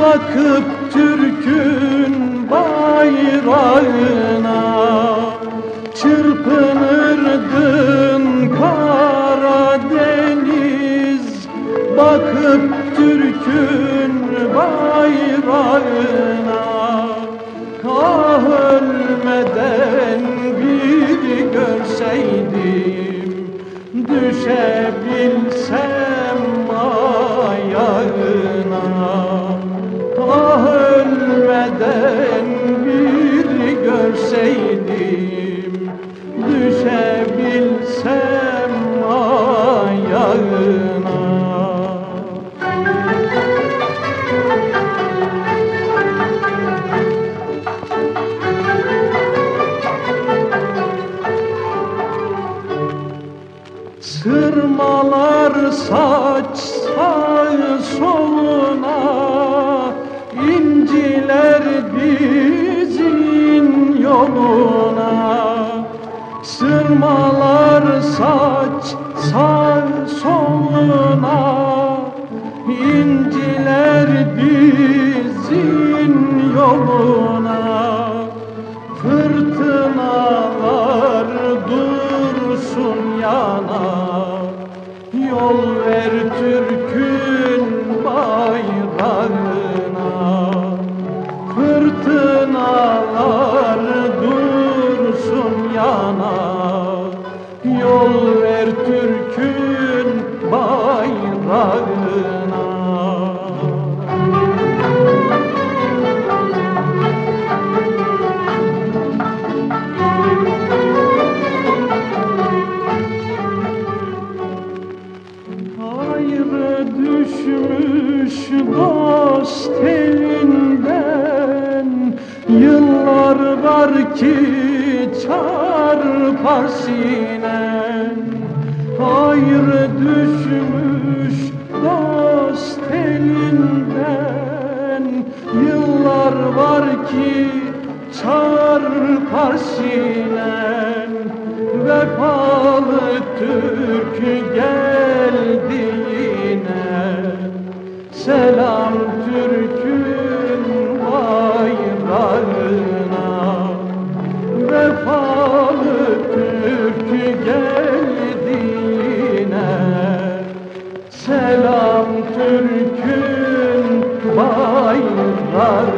Bakıp Türk'ün bayrağına Çırpınırdın Karadeniz. Bakıp Türk'ün bayrağına Ah ölmeden bir görseydim Düşebilsem ölmeden bir görseydim Düşebilsem ayağına. Sırmalar saçsa soluna inciler dizin yoluna Sırmalar saçsa soluna. İnciler dizin yoluna Fırtınalar dursun yana. Yol ver Türk'ün bayrağına Fırtınalar dursun yana. Yol ver Türk'ün bayrağına Ayrı düşmüş dost elinden var ki çarpar sinen Ayrı düşmüş dost elinden. Yıllar var ki çarpar sinen Vefalı Türk geldi Bayrağına